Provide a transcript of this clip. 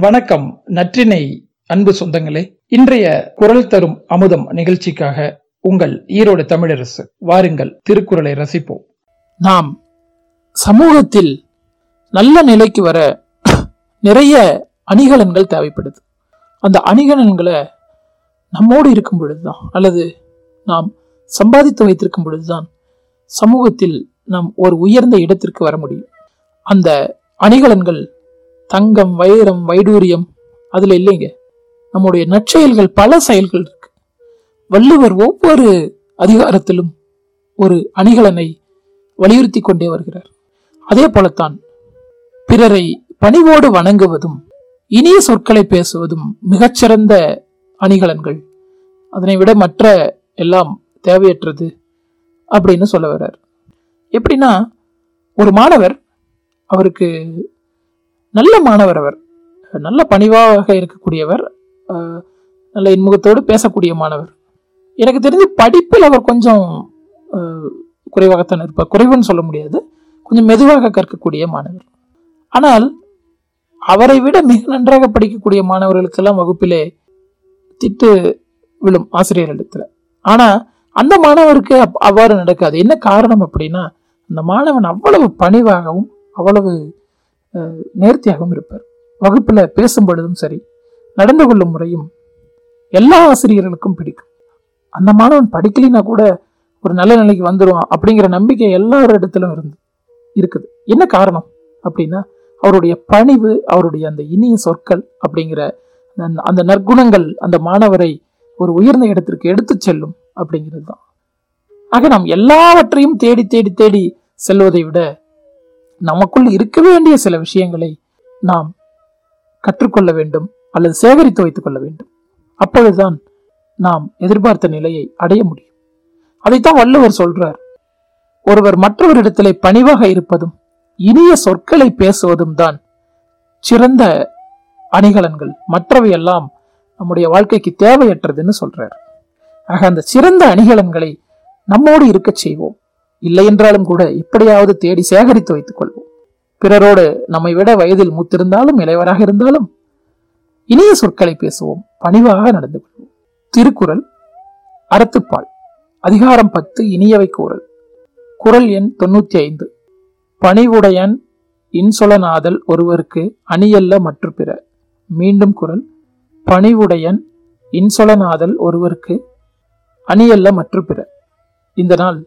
வணக்கம் நற்றினை அன்பு சொந்தங்களே. இன்றைய குரல் தரும் அமுதம் நிகழ்ச்சிக்காக உங்கள் ஈரோடு தமிழரசு வாருங்கள் திருக்குறளை ரசிப்போம். நாம் சமூகத்தில் நல்ல நிலைக்கு வர நிறைய அணிகலன்கள் தேவைப்படுது. அந்த அணிகலன்களை நம்மோடு இருக்கும் பொழுதுதான் அல்லது நாம் சம்பாதித்து வைத்திருக்கும் பொழுதுதான் சமூகத்தில் நாம் ஒரு உயர்ந்த இடத்திற்கு வர முடியும். அந்த அணிகலன்கள் தங்கம் வைரம் வைடூரியம் அதில் இல்லைங்க. நம்முடைய நற்செயல்கள் பல செயல்கள் இருக்கு. வள்ளுவர் ஒவ்வொரு அதிகாரத்திலும் ஒரு அணிகலனை வலியுறுத்தி கொண்டே வருகிறார். அதே போலத்தான் பிறரை பணிவோடு வணங்குவதும் இனிய சொற்களை பேசுவதும் மிகச்சிறந்த அணிகலன்கள். அதனை விட மற்ற எல்லாம் தேவையற்றது அப்படின்னு சொல்ல வர்றார். எப்படின்னா ஒரு மாணவர் அவருக்கு நல்ல மாணவர் அவர். நல்ல பணிவாக இருக்கக்கூடியவர். நல்ல இன்முகத்தோடு பேசக்கூடிய மாணவர். எனக்கு தெரிஞ்சு படிப்பில் அவர் கொஞ்சம் குறைவாகத்தான் இருப்பார். குறைவுன்னு சொல்ல முடியாது. கொஞ்சம் மெதுவாக கற்கக்கூடிய மாணவர். ஆனால் அவரை விட மிக நன்றாக படிக்கக்கூடிய மாணவர்களுக்கெல்லாம் வகுப்பிலே திட்டு விழும் ஆசிரியர் இடத்துல ஆனால் அந்த மாணவருக்கு அவ்வாறு நடக்காது. என்ன காரணம் அப்படின்னா அந்த மாணவன் அவ்வளவு பணிவாகவும் அவ்வளவு நேர்த்தியாகவும் இருப்பார். வகுப்பில் பேசும் பொழுதும் சரி நடந்து கொள்ளும் முறையும் எல்லா ஆசிரியர்களுக்கும் பிடிக்கும். அந்த மாணவன் படிக்கலினா கூட ஒரு நல்ல நிலைக்கு வந்துடும் அப்படிங்கிற நம்பிக்கை எல்லார் இடத்திலும் இருந்து இருக்குது. என்ன காரணம் அப்படின்னா அவருடைய பணிவு அவருடைய அந்த இனிய சொற்கள் அப்படிங்கிற அந்த நற்குணங்கள் அந்த மாணவரை ஒரு உயர்ந்த இடத்திற்கு எடுத்து செல்லும் அப்படிங்கிறது தான். ஆக நாம் எல்லாவற்றையும் தேடி தேடி தேடி செல்வதை விட நமக்குள் இருக்க வேண்டிய சில விஷயங்களை நாம் கற்றுக்கொள்ள வேண்டும் அல்லது சேகரித்து வைத்துக் கொள்ள வேண்டும். அப்பொழுதுதான் நாம் எதிர்பார்த்த நிலையை அடைய முடியும். அதைத்தான் வள்ளுவர் சொல்றார். ஒருவர் மற்றவரிடத்திலே பணிவாக இருப்பதும் இனிய சொற்களை பேசுவதும் தான் சிறந்த அணிகலன்கள். மற்றவை எல்லாம் நம்முடைய வாழ்க்கைக்கு தேவையற்றதுன்னு சொல்றார். ஆக அந்த சிறந்த அணிகலன்களை நம்மோடு இருக்க செய்வோம். இல்லை என்றாலும் கூட எப்படியாவது தேடி சேகரித்து வைத்துக் கொள்வோம். பிறரோடு நம்மை விட வயதில் மூத்திருந்தாலும் இளைவராக இருந்தாலும் இனிய சொற்களை பேசுவோம் பணிவாக நடந்து கொள்வோம். திருக்குறள் அறத்துப்பால் அதிகாரம் பத்து இனியவை கூறல். குரல் எண் தொண்ணூத்தி ஐந்து. பணிவுடையன் இன்சொலநாதல் ஒருவருக்கு அணியல்ல மற்ற பிற. மீண்டும் குரல் பணிவுடையன் இன்சொலநாதல் ஒருவருக்கு அணியல்ல மற்ற பிற. இந்த நாள்